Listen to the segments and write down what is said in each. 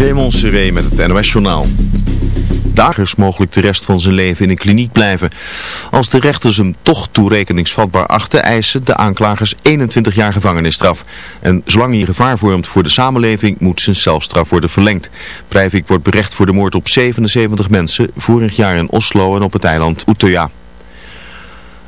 Raymond Seré met het NOS Journaal. Dagers mogelijk de rest van zijn leven in een kliniek blijven. Als de rechters hem toch toerekeningsvatbaar achten, eisen de aanklagers 21 jaar gevangenisstraf. En zolang hij gevaar vormt voor de samenleving, moet zijn celstraf worden verlengd. Breivik wordt berecht voor de moord op 77 mensen, vorig jaar in Oslo en op het eiland Utøya.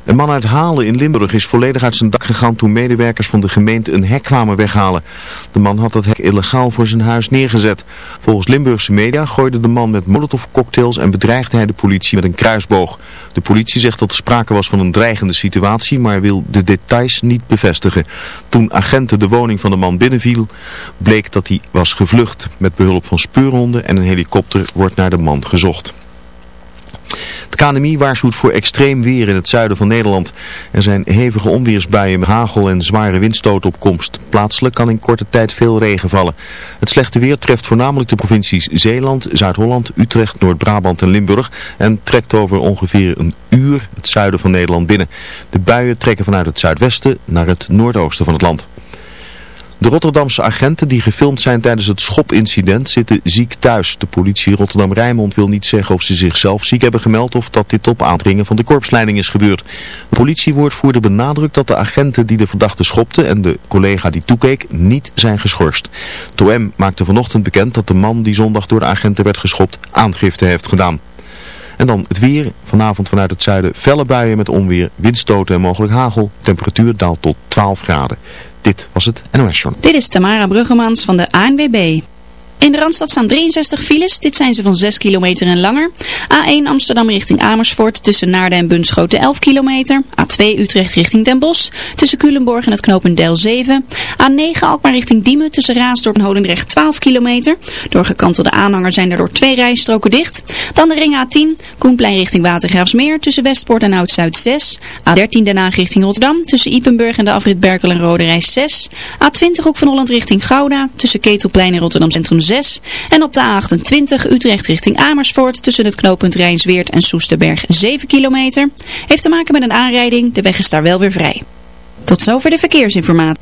Een man uit Halen in Limburg is volledig uit zijn dak gegaan toen medewerkers van de gemeente een hek kwamen weghalen. De man had het hek illegaal voor zijn huis neergezet. Volgens Limburgse media gooide de man met molotovcocktails en bedreigde hij de politie met een kruisboog. De politie zegt dat er sprake was van een dreigende situatie, maar wil de details niet bevestigen. Toen agenten de woning van de man binnenviel, bleek dat hij was gevlucht. Met behulp van speurhonden en een helikopter wordt naar de man gezocht. Het KNMI waarschuwt voor extreem weer in het zuiden van Nederland. Er zijn hevige onweersbuien hagel en zware windstoten op komst. Plaatselijk kan in korte tijd veel regen vallen. Het slechte weer treft voornamelijk de provincies Zeeland, Zuid-Holland, Utrecht, Noord-Brabant en Limburg. En trekt over ongeveer een uur het zuiden van Nederland binnen. De buien trekken vanuit het zuidwesten naar het noordoosten van het land. De Rotterdamse agenten die gefilmd zijn tijdens het schopincident zitten ziek thuis. De politie Rotterdam-Rijnmond wil niet zeggen of ze zichzelf ziek hebben gemeld of dat dit op aandringen van de korpsleiding is gebeurd. De politiewoordvoerder benadrukt dat de agenten die de verdachte schopten en de collega die toekeek niet zijn geschorst. TOM maakte vanochtend bekend dat de man die zondag door de agenten werd geschopt aangifte heeft gedaan. En dan het weer. Vanavond vanuit het zuiden felle buien met onweer, windstoten en mogelijk hagel. Temperatuur daalt tot 12 graden. Dit was het NOS Journal. Dit is Tamara Bruggemans van de ANWB. In de Randstad staan 63 files. Dit zijn ze van 6 kilometer en langer. A1 Amsterdam richting Amersfoort tussen Naarden en Bunschoten 11 kilometer. A2 Utrecht richting Den Bosch tussen Culemborg en het knooppunt Del 7. A9 Alkmaar richting Diemen tussen Raasdorp en Hodendrecht 12 kilometer. Door gekantelde aanhanger zijn daardoor twee rijstroken dicht. Dan de ring A10 Koenplein richting Watergraafsmeer tussen Westpoort en Oud-Zuid 6. A13 Den Haag richting Rotterdam tussen Ipenburg en de afrit Berkel en Rode Reis 6. A20 Hoek van Holland richting Gouda tussen Ketelplein en Rotterdam Centrum 6. En op de A28 Utrecht richting Amersfoort tussen het knooppunt Rijnsweert en Soesterberg 7 kilometer. Heeft te maken met een aanrijding, de weg is daar wel weer vrij. Tot zover de verkeersinformatie.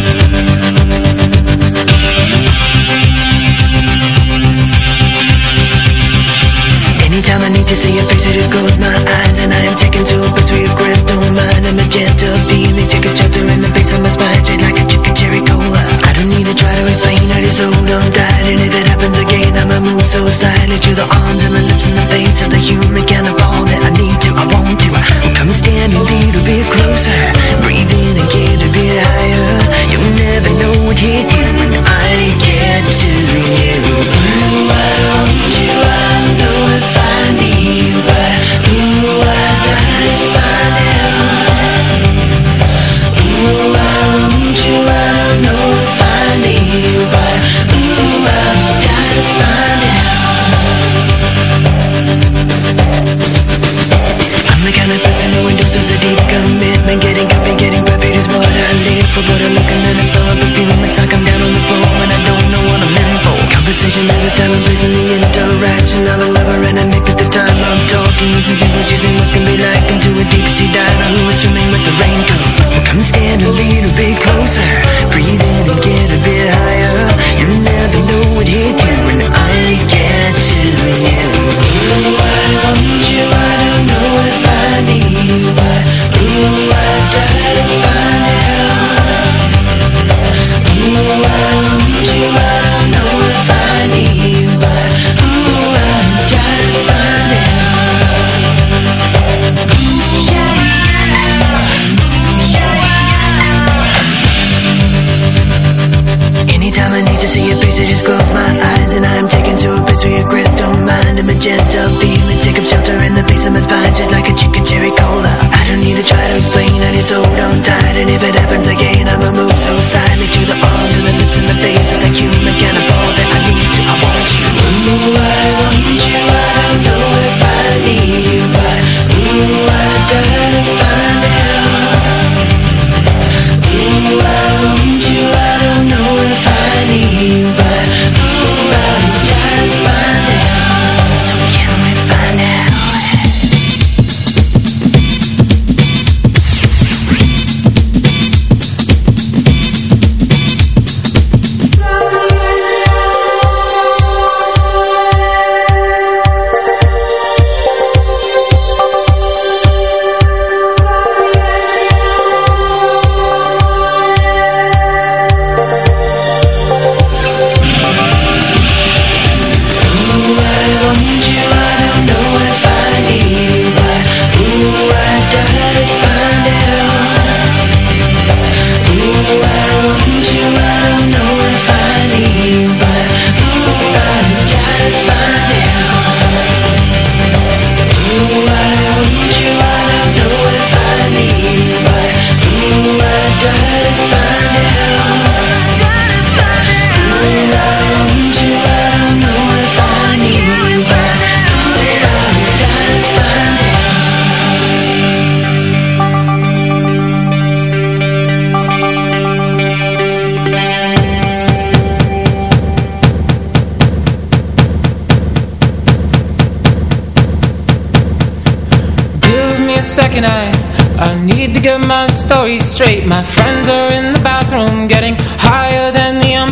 So slightly To the arms and the lips and the face of the human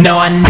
No, I.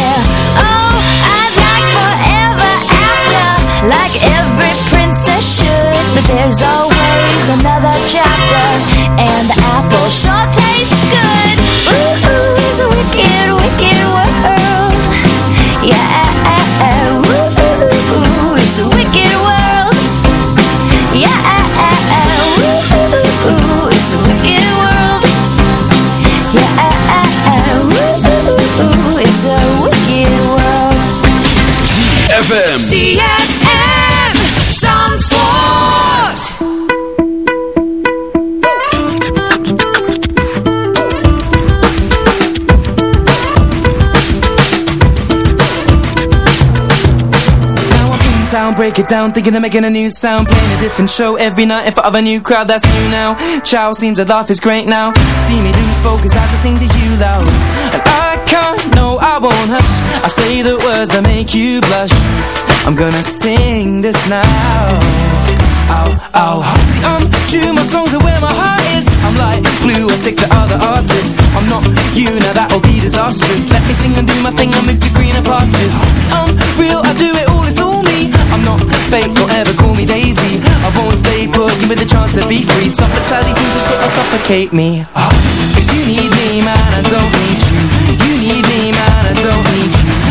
FM. ZFM Zandvoort. Now I'm in town, break it down, thinking of making a new sound Playing a different show every night in front of a new crowd that's new now Chow seems to laugh is great now See me lose focus as I sing to you loud And I can't, no I won't hush. I say the words that make you blush. I'm gonna sing this now. Ow, ow See I'm true, my songs are where my heart is. I'm like blue, I stick to other artists. I'm not you, now that'll be disastrous. Let me sing and do my thing, I'll move to greener pastures. I'm um, real, I do it all, it's all me. I'm not fake, don't ever call me Daisy I won't stay put, give me the chance to be free. Suffocating seems to sort of suffocate me. Ah, Cause you need me, man, I don't need you. You need me, need you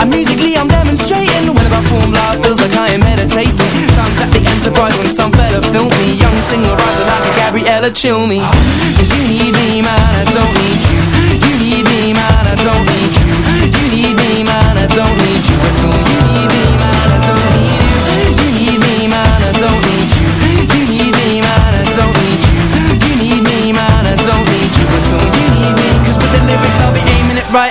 and musically I'm demonstrating. When I perform live feels like I am meditating. Times at the Enterprise when some fella filmed me. Young single riser like a Gabriella Cilmi. Cause you need me man,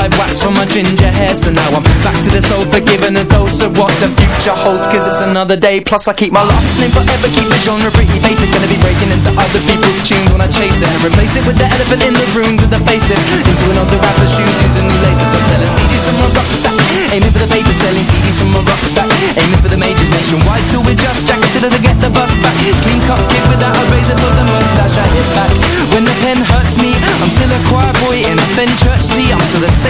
five wax from my ginger hair. So now I'm back to this old forgiving a dose of what the future holds. Cause it's another day Plus I keep my last name forever. Keep the genre pretty basic Gonna be breaking into other people's tunes when I chase it. And replace it with the elephant in the room with a facelift. Into another rapper's shoes using new laces. I'm selling CDs from my rucksack Aiming for the paper selling CDs from my rucksack Aiming for the majors nationwide So with just jackets to get the bus back. Clean cut kid without a razor for the mustache I hit back. When the pen hurts me I'm still a choir boy in a thin church tee. I'm still the same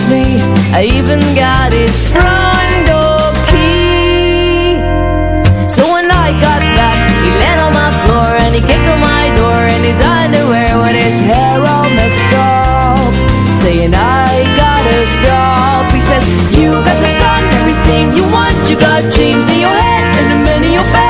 knows me. I even got his front door key. So when I got back He landed on my floor And he kicked on my door In his underwear With his hair all messed up Saying I gotta stop. He says You got the sun Everything you want You got dreams in your head And a man in your back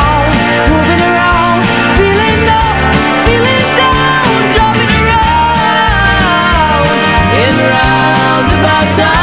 your time.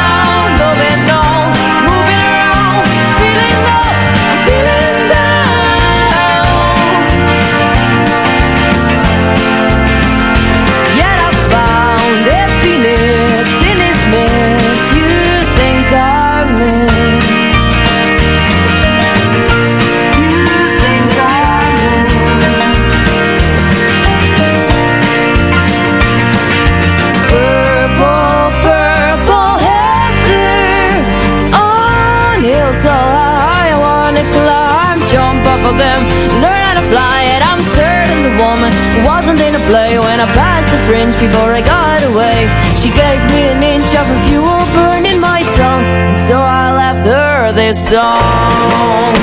of them. Learn how to fly it, I'm certain the woman Wasn't in a play when I passed the fringe Before I got away. She gave me an inch of a fuel burning my tongue And so I left her this song.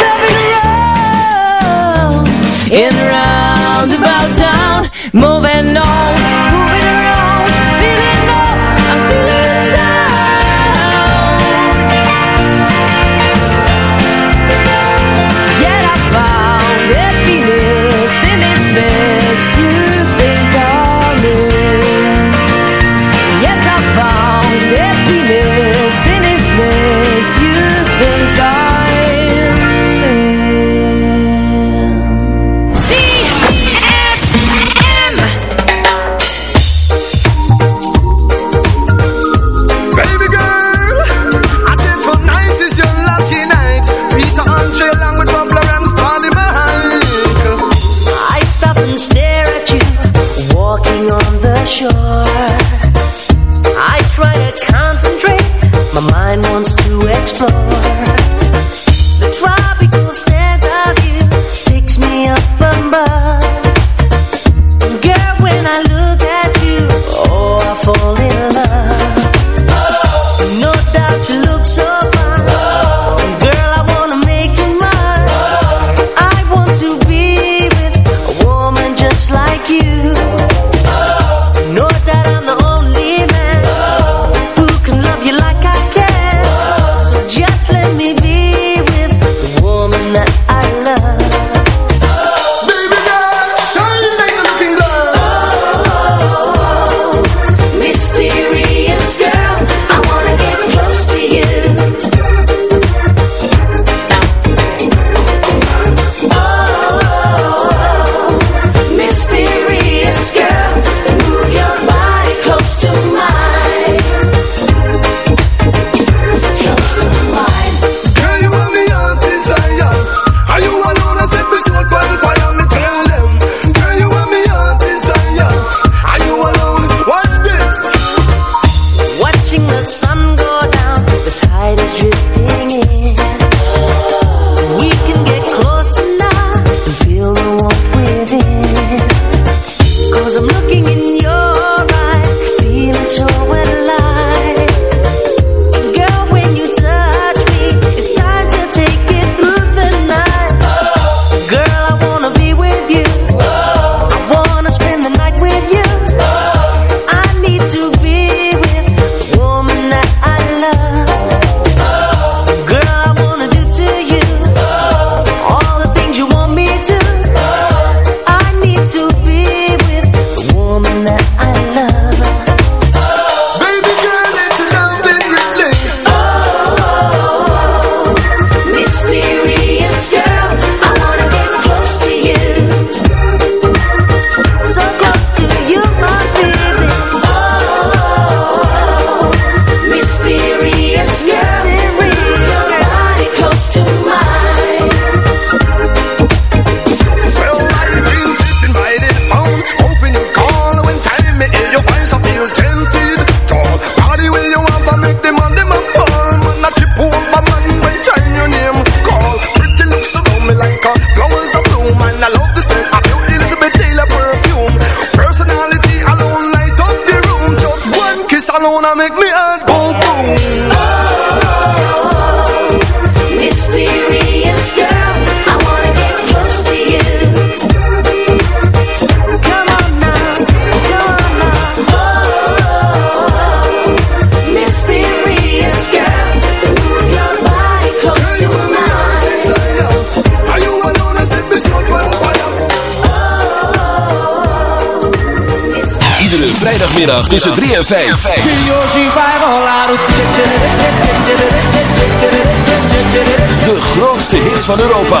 Driving around In roundabout town Moving on, moving around. zaterdagmiddag tussen 3 en 5. De grootste hit van Europa.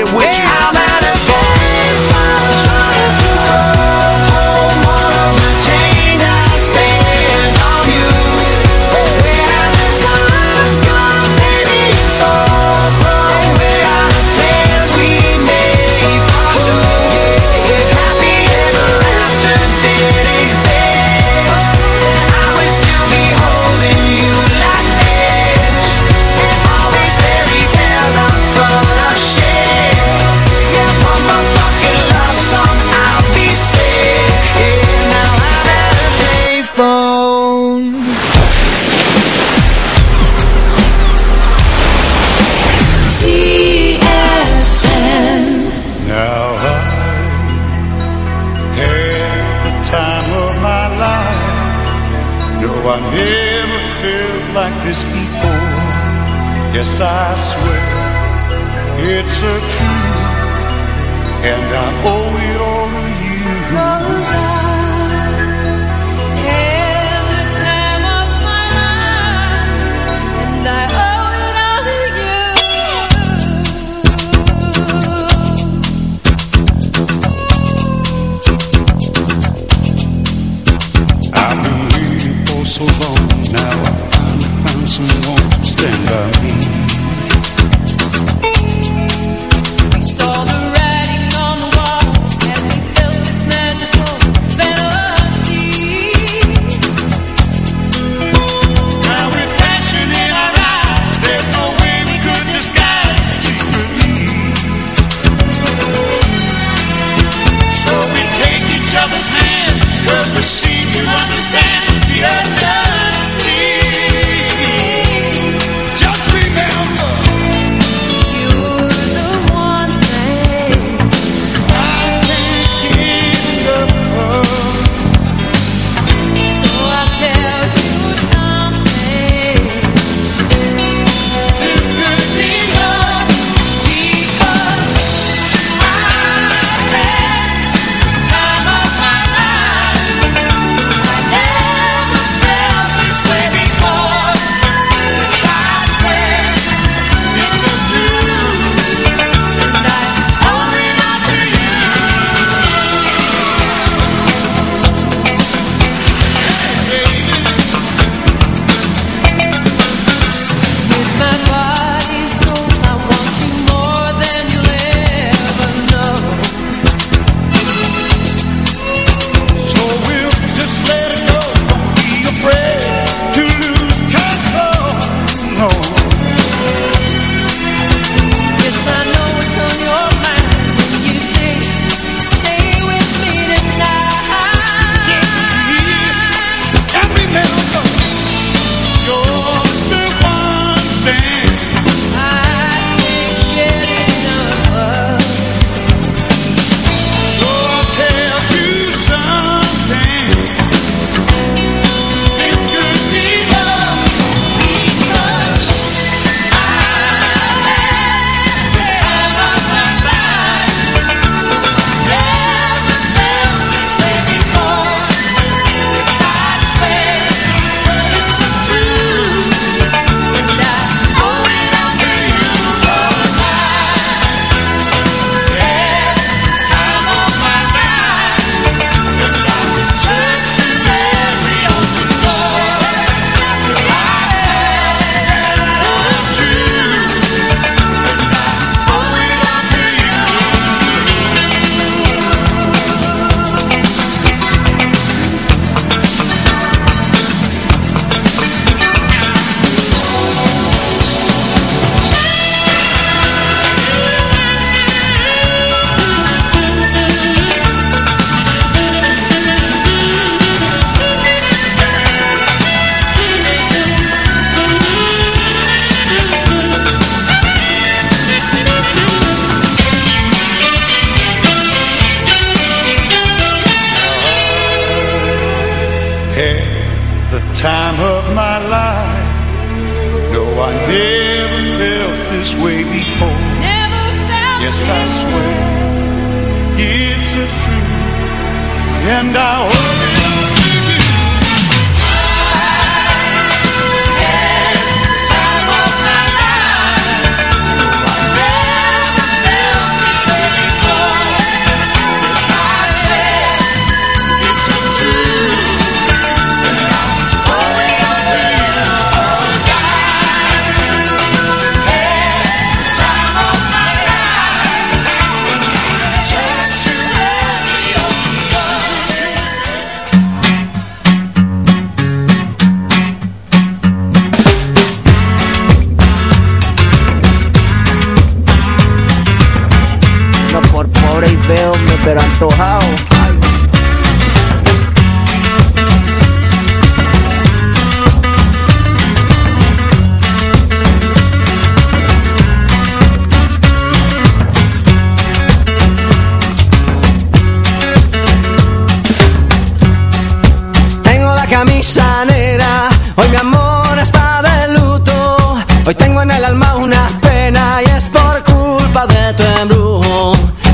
with you.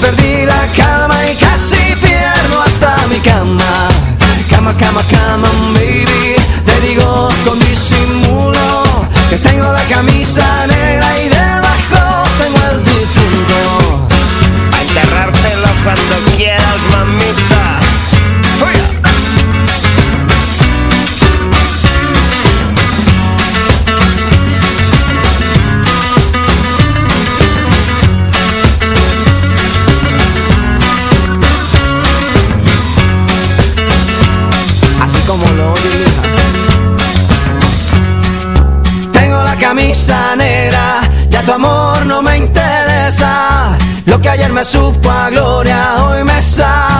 perdí.